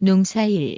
농사일.